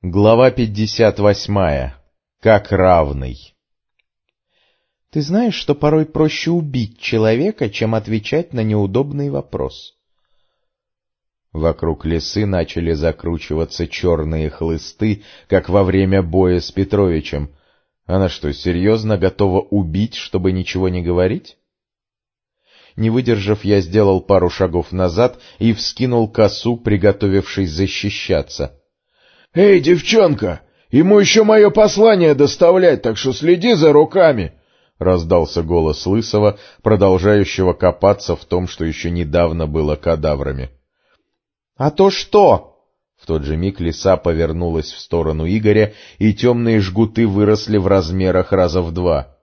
Глава 58. Как равный. Ты знаешь, что порой проще убить человека, чем отвечать на неудобный вопрос? Вокруг лесы начали закручиваться черные хлысты, как во время боя с Петровичем. Она что, серьезно готова убить, чтобы ничего не говорить? Не выдержав, я сделал пару шагов назад и вскинул косу, приготовившись защищаться — «Эй, девчонка, ему еще мое послание доставлять, так что следи за руками!» — раздался голос Лысого, продолжающего копаться в том, что еще недавно было кадаврами. — А то что? В тот же миг лиса повернулась в сторону Игоря, и темные жгуты выросли в размерах раза в два.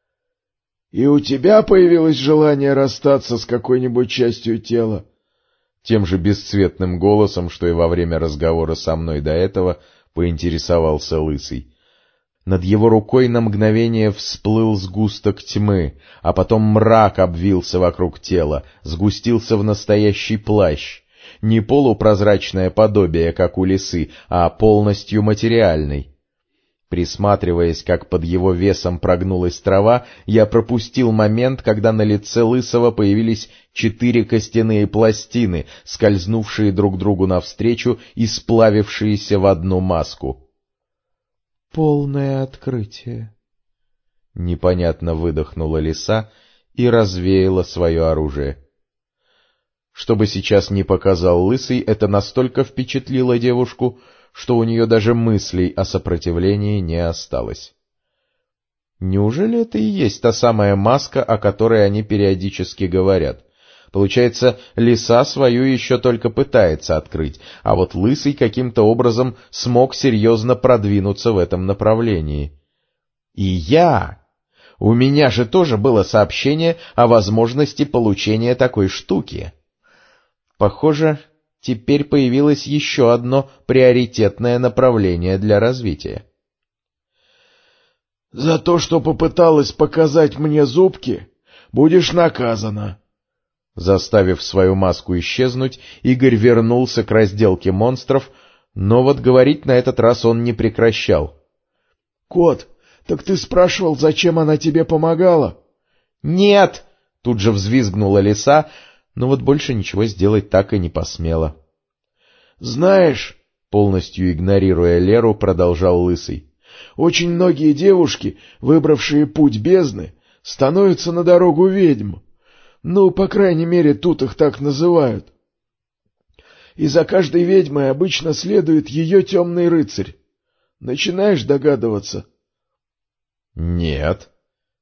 — И у тебя появилось желание расстаться с какой-нибудь частью тела? Тем же бесцветным голосом, что и во время разговора со мной до этого, поинтересовался Лысый. Над его рукой на мгновение всплыл сгусток тьмы, а потом мрак обвился вокруг тела, сгустился в настоящий плащ. Не полупрозрачное подобие, как у лисы, а полностью материальный. Присматриваясь, как под его весом прогнулась трава, я пропустил момент, когда на лице Лысого появились четыре костяные пластины, скользнувшие друг другу навстречу и сплавившиеся в одну маску. «Полное открытие!» Непонятно выдохнула лиса и развеяла свое оружие. Что бы сейчас ни показал Лысый, это настолько впечатлило девушку, что у нее даже мыслей о сопротивлении не осталось. Неужели это и есть та самая маска, о которой они периодически говорят? Получается, лиса свою еще только пытается открыть, а вот лысый каким-то образом смог серьезно продвинуться в этом направлении. И я... У меня же тоже было сообщение о возможности получения такой штуки. Похоже, теперь появилось еще одно приоритетное направление для развития. «За то, что попыталась показать мне зубки, будешь наказана». Заставив свою маску исчезнуть, Игорь вернулся к разделке монстров, но вот говорить на этот раз он не прекращал. — Кот, так ты спрашивал, зачем она тебе помогала? — Нет! — тут же взвизгнула лиса, но вот больше ничего сделать так и не посмела. — Знаешь, — полностью игнорируя Леру, продолжал Лысый, — очень многие девушки, выбравшие путь бездны, становятся на дорогу ведьм. Ну, по крайней мере, тут их так называют. И за каждой ведьмой обычно следует ее темный рыцарь. Начинаешь догадываться? — Нет.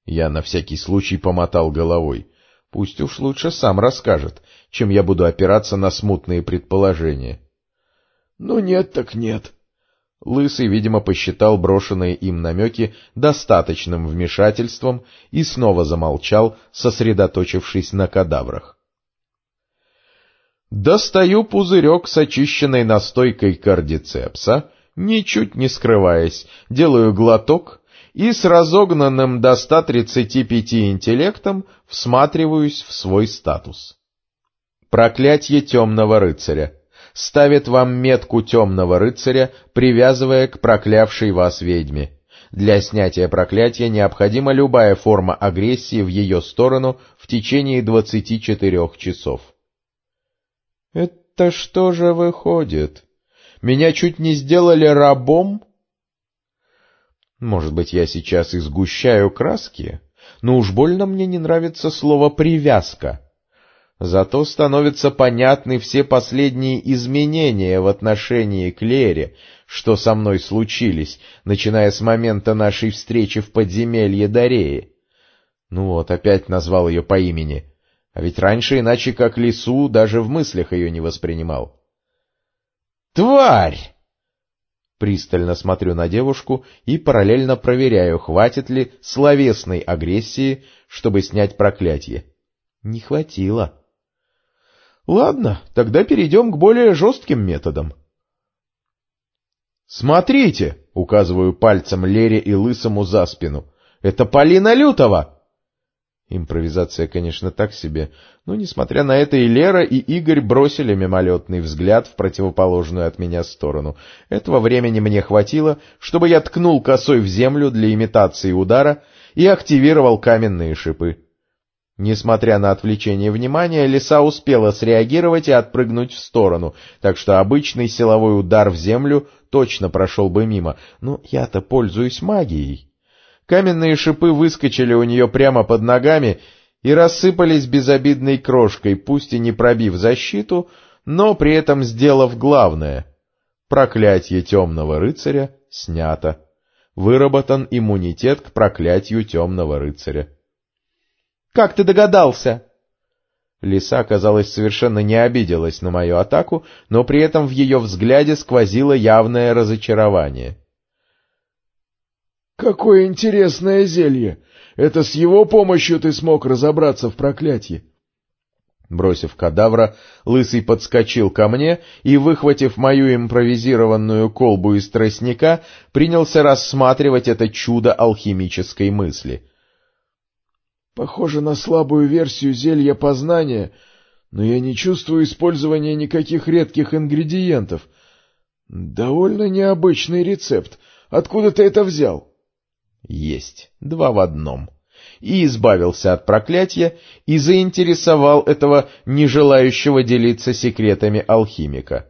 Я на всякий случай помотал головой. Пусть уж лучше сам расскажет, чем я буду опираться на смутные предположения. — Ну нет так нет. Лысый, видимо, посчитал брошенные им намеки достаточным вмешательством и снова замолчал, сосредоточившись на кадаврах. Достаю пузырек с очищенной настойкой кардицепса, ничуть не скрываясь, делаю глоток и с разогнанным до 135 интеллектом всматриваюсь в свой статус. Проклятье темного рыцаря. Ставит вам метку темного рыцаря, привязывая к проклявшей вас ведьме. Для снятия проклятия необходима любая форма агрессии в ее сторону в течение 24 часов. Это что же выходит? Меня чуть не сделали рабом? Может быть, я сейчас и сгущаю краски, но уж больно мне не нравится слово «привязка». Зато становятся понятны все последние изменения в отношении к Лере, что со мной случились, начиная с момента нашей встречи в подземелье Дареи. Ну вот, опять назвал ее по имени, а ведь раньше иначе как лису даже в мыслях ее не воспринимал. «Тварь!» Пристально смотрю на девушку и параллельно проверяю, хватит ли словесной агрессии, чтобы снять проклятие. Не хватило. Ладно, тогда перейдем к более жестким методам. «Смотрите!» — указываю пальцем Лере и Лысому за спину. «Это Полина Лютова!» Импровизация, конечно, так себе, но, несмотря на это, и Лера, и Игорь бросили мимолетный взгляд в противоположную от меня сторону. Этого времени мне хватило, чтобы я ткнул косой в землю для имитации удара и активировал каменные шипы. Несмотря на отвлечение внимания, лиса успела среагировать и отпрыгнуть в сторону, так что обычный силовой удар в землю точно прошел бы мимо, но я-то пользуюсь магией. Каменные шипы выскочили у нее прямо под ногами и рассыпались безобидной крошкой, пусть и не пробив защиту, но при этом сделав главное. Проклятие темного рыцаря снято. Выработан иммунитет к проклятию темного рыцаря. — Как ты догадался? Лиса, казалось, совершенно не обиделась на мою атаку, но при этом в ее взгляде сквозило явное разочарование. Какое интересное зелье! Это с его помощью ты смог разобраться в проклятии. Бросив кадавра, Лысый подскочил ко мне и, выхватив мою импровизированную колбу из тростника, принялся рассматривать это чудо алхимической мысли. Похоже на слабую версию зелья познания, но я не чувствую использования никаких редких ингредиентов. Довольно необычный рецепт. Откуда ты это взял? Есть, два в одном. И избавился от проклятия, и заинтересовал этого не желающего делиться секретами алхимика.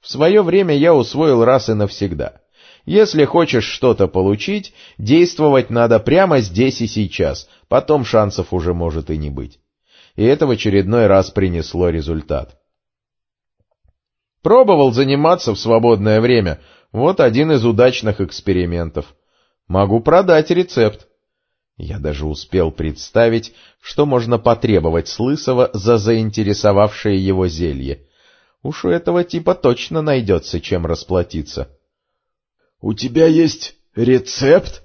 В свое время я усвоил раз и навсегда. Если хочешь что-то получить, действовать надо прямо здесь и сейчас, потом шансов уже может и не быть. И это в очередной раз принесло результат. Пробовал заниматься в свободное время, вот один из удачных экспериментов. Могу продать рецепт. Я даже успел представить, что можно потребовать с Лысого за заинтересовавшее его зелье. Уж у этого типа точно найдется, чем расплатиться. — У тебя есть рецепт?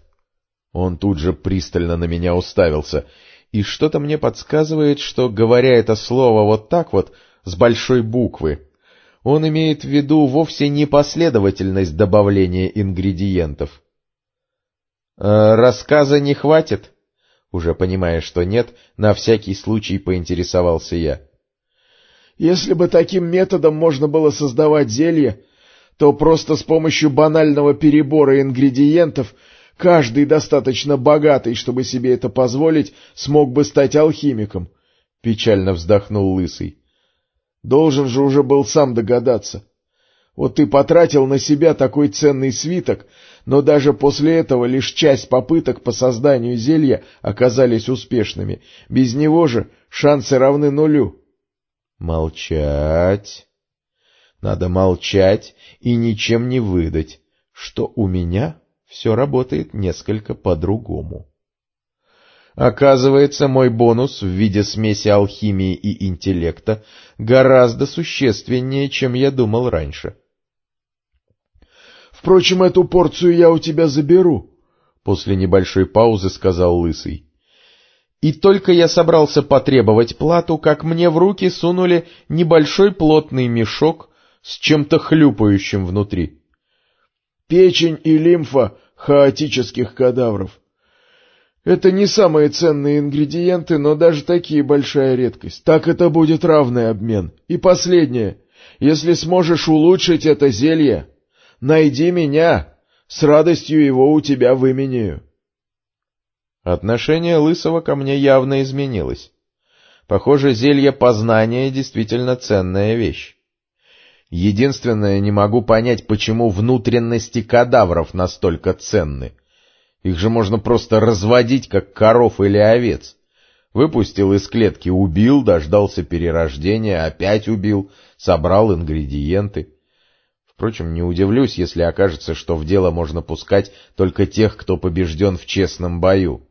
Он тут же пристально на меня уставился, и что-то мне подсказывает, что, говоря это слово вот так вот, с большой буквы, он имеет в виду вовсе не последовательность добавления ингредиентов, Э, рассказа не хватит? Уже понимая, что нет, на всякий случай поинтересовался я. Если бы таким методом можно было создавать зелье, то просто с помощью банального перебора ингредиентов каждый достаточно богатый, чтобы себе это позволить, смог бы стать алхимиком, — печально вздохнул Лысый. Должен же уже был сам догадаться. Вот ты потратил на себя такой ценный свиток, но даже после этого лишь часть попыток по созданию зелья оказались успешными. Без него же шансы равны нулю. Молчать. Надо молчать и ничем не выдать, что у меня все работает несколько по-другому. Оказывается, мой бонус в виде смеси алхимии и интеллекта гораздо существеннее, чем я думал раньше. — Впрочем, эту порцию я у тебя заберу, — после небольшой паузы сказал Лысый. И только я собрался потребовать плату, как мне в руки сунули небольшой плотный мешок с чем-то хлюпающим внутри. Печень и лимфа хаотических кадавров. Это не самые ценные ингредиенты, но даже такие большая редкость. Так это будет равный обмен. И последнее. Если сможешь улучшить это зелье, Найди меня, с радостью его у тебя выменяю. Отношение Лысого ко мне явно изменилось. Похоже, зелье познания действительно ценная вещь. Единственное, не могу понять, почему внутренности кадавров настолько ценны. Их же можно просто разводить, как коров или овец. Выпустил из клетки, убил, дождался перерождения, опять убил, собрал ингредиенты. Впрочем, не удивлюсь, если окажется, что в дело можно пускать только тех, кто побежден в честном бою.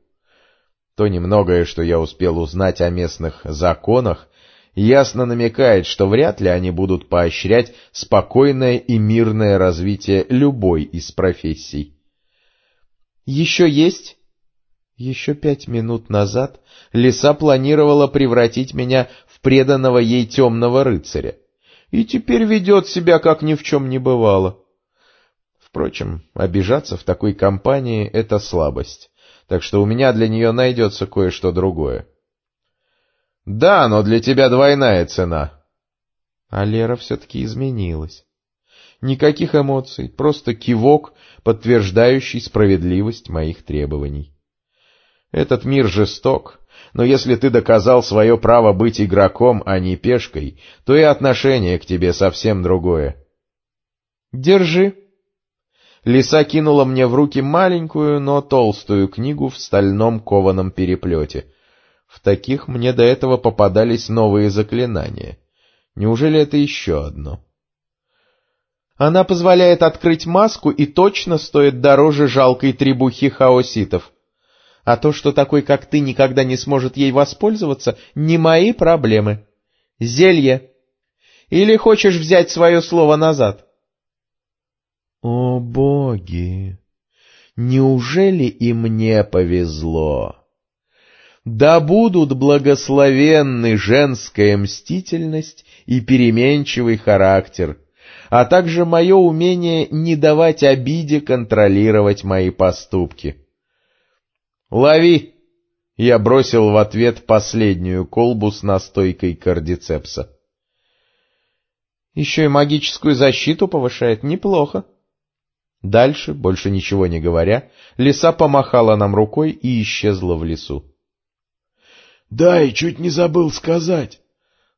То немногое, что я успел узнать о местных законах, ясно намекает, что вряд ли они будут поощрять спокойное и мирное развитие любой из профессий. «Еще есть?» Еще пять минут назад лиса планировала превратить меня в преданного ей темного рыцаря и теперь ведет себя, как ни в чем не бывало. Впрочем, обижаться в такой компании — это слабость, так что у меня для нее найдется кое-что другое. — Да, но для тебя двойная цена. А Лера все-таки изменилась. Никаких эмоций, просто кивок, подтверждающий справедливость моих требований. Этот мир жесток, но если ты доказал свое право быть игроком, а не пешкой, то и отношение к тебе совсем другое. Держи. Лиса кинула мне в руки маленькую, но толстую книгу в стальном кованом переплете. В таких мне до этого попадались новые заклинания. Неужели это еще одно? Она позволяет открыть маску и точно стоит дороже жалкой требухи хаоситов. А то, что такой, как ты, никогда не сможет ей воспользоваться, не мои проблемы. Зелье. Или хочешь взять свое слово назад? О, боги! Неужели и мне повезло? Да будут благословенны женская мстительность и переменчивый характер, а также мое умение не давать обиде контролировать мои поступки. «Лови!» Я бросил в ответ последнюю колбу с настойкой кардицепса. «Еще и магическую защиту повышает неплохо». Дальше, больше ничего не говоря, лиса помахала нам рукой и исчезла в лесу. «Да, и чуть не забыл сказать».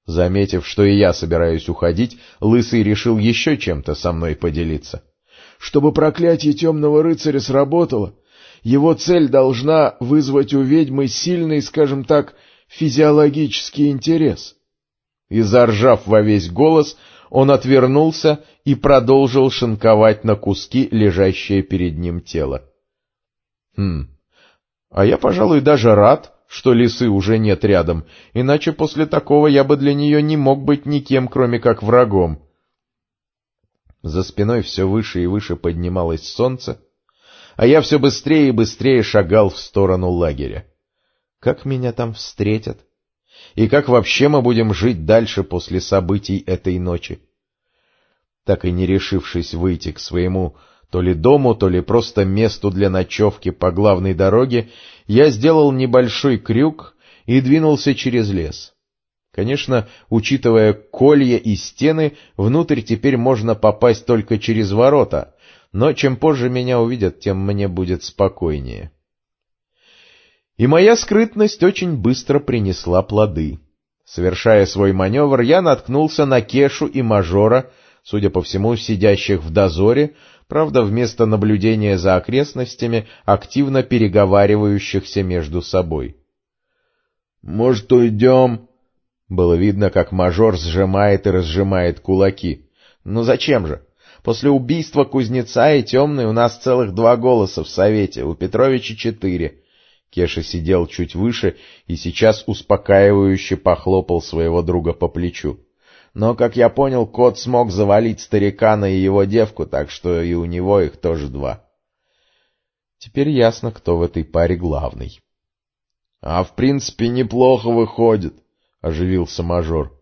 Заметив, что и я собираюсь уходить, Лысый решил еще чем-то со мной поделиться. «Чтобы проклятие темного рыцаря сработало, его цель должна вызвать у ведьмы сильный, скажем так, физиологический интерес. И заржав во весь голос, он отвернулся и продолжил шинковать на куски лежащее перед ним тело. Хм, а я, пожалуй, даже рад, что лисы уже нет рядом, иначе после такого я бы для нее не мог быть никем, кроме как врагом. За спиной все выше и выше поднималось солнце, а я все быстрее и быстрее шагал в сторону лагеря. Как меня там встретят? И как вообще мы будем жить дальше после событий этой ночи? Так и не решившись выйти к своему то ли дому, то ли просто месту для ночевки по главной дороге, я сделал небольшой крюк и двинулся через лес. Конечно, учитывая колья и стены, внутрь теперь можно попасть только через ворота, но чем позже меня увидят, тем мне будет спокойнее. И моя скрытность очень быстро принесла плоды. Совершая свой маневр, я наткнулся на Кешу и Мажора, судя по всему, сидящих в дозоре, правда, вместо наблюдения за окрестностями, активно переговаривающихся между собой. — Может, уйдем? Было видно, как Мажор сжимает и разжимает кулаки. — Ну зачем же? После убийства кузнеца и темной у нас целых два голоса в совете, у Петровича четыре. Кеша сидел чуть выше и сейчас успокаивающе похлопал своего друга по плечу. Но, как я понял, кот смог завалить старикана и его девку, так что и у него их тоже два. Теперь ясно, кто в этой паре главный. — А в принципе неплохо выходит, — оживился мажор.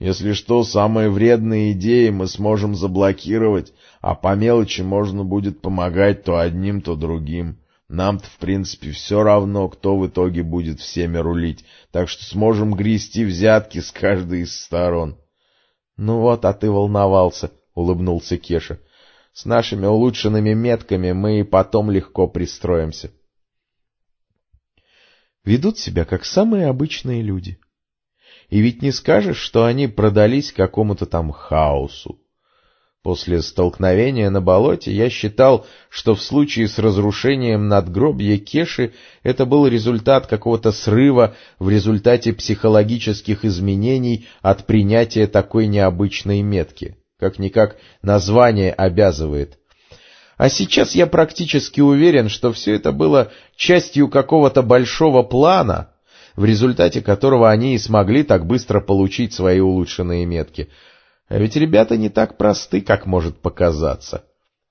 Если что, самые вредные идеи мы сможем заблокировать, а по мелочи можно будет помогать то одним, то другим. Нам-то, в принципе, все равно, кто в итоге будет всеми рулить, так что сможем грести взятки с каждой из сторон. — Ну вот, а ты волновался, — улыбнулся Кеша. — С нашими улучшенными метками мы и потом легко пристроимся. Ведут себя как самые обычные люди. — и ведь не скажешь, что они продались какому-то там хаосу. После столкновения на болоте я считал, что в случае с разрушением надгробья Кеши это был результат какого-то срыва в результате психологических изменений от принятия такой необычной метки. Как-никак название обязывает. А сейчас я практически уверен, что все это было частью какого-то большого плана, в результате которого они и смогли так быстро получить свои улучшенные метки. А ведь ребята не так просты, как может показаться.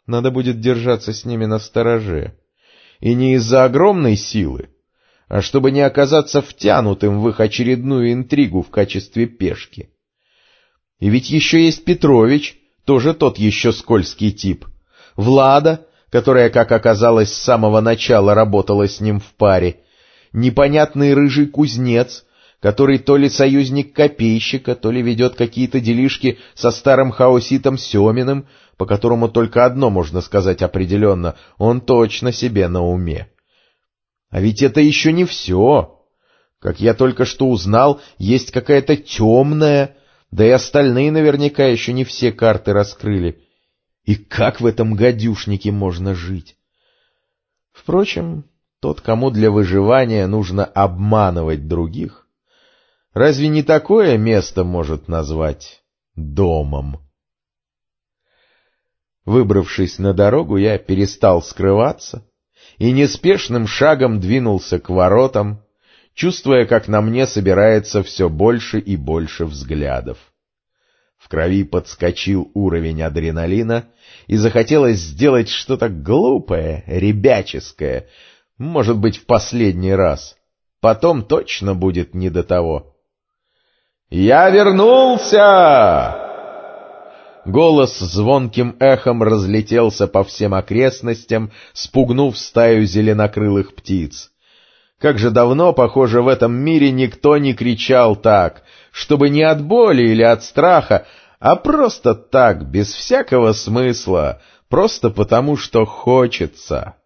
Надо будет держаться с ними на стороже. И не из-за огромной силы, а чтобы не оказаться втянутым в их очередную интригу в качестве пешки. И ведь еще есть Петрович, тоже тот еще скользкий тип. Влада, которая, как оказалось, с самого начала работала с ним в паре, непонятный рыжий кузнец, который то ли союзник копейщика, то ли ведет какие-то делишки со старым хаоситом Семиным, по которому только одно можно сказать определенно — он точно себе на уме. А ведь это еще не все. Как я только что узнал, есть какая-то темная, да и остальные наверняка еще не все карты раскрыли. И как в этом гадюшнике можно жить? Впрочем, тот, кому для выживания нужно обманывать других, разве не такое место может назвать домом? Выбравшись на дорогу, я перестал скрываться и неспешным шагом двинулся к воротам, чувствуя, как на мне собирается все больше и больше взглядов. В крови подскочил уровень адреналина, и захотелось сделать что-то глупое, ребяческое, может быть, в последний раз. Потом точно будет не до того. «Я вернулся!» Голос звонким эхом разлетелся по всем окрестностям, спугнув стаю зеленокрылых птиц. Как же давно, похоже, в этом мире никто не кричал так, чтобы не от боли или от страха, а просто так, без всякого смысла, просто потому что хочется.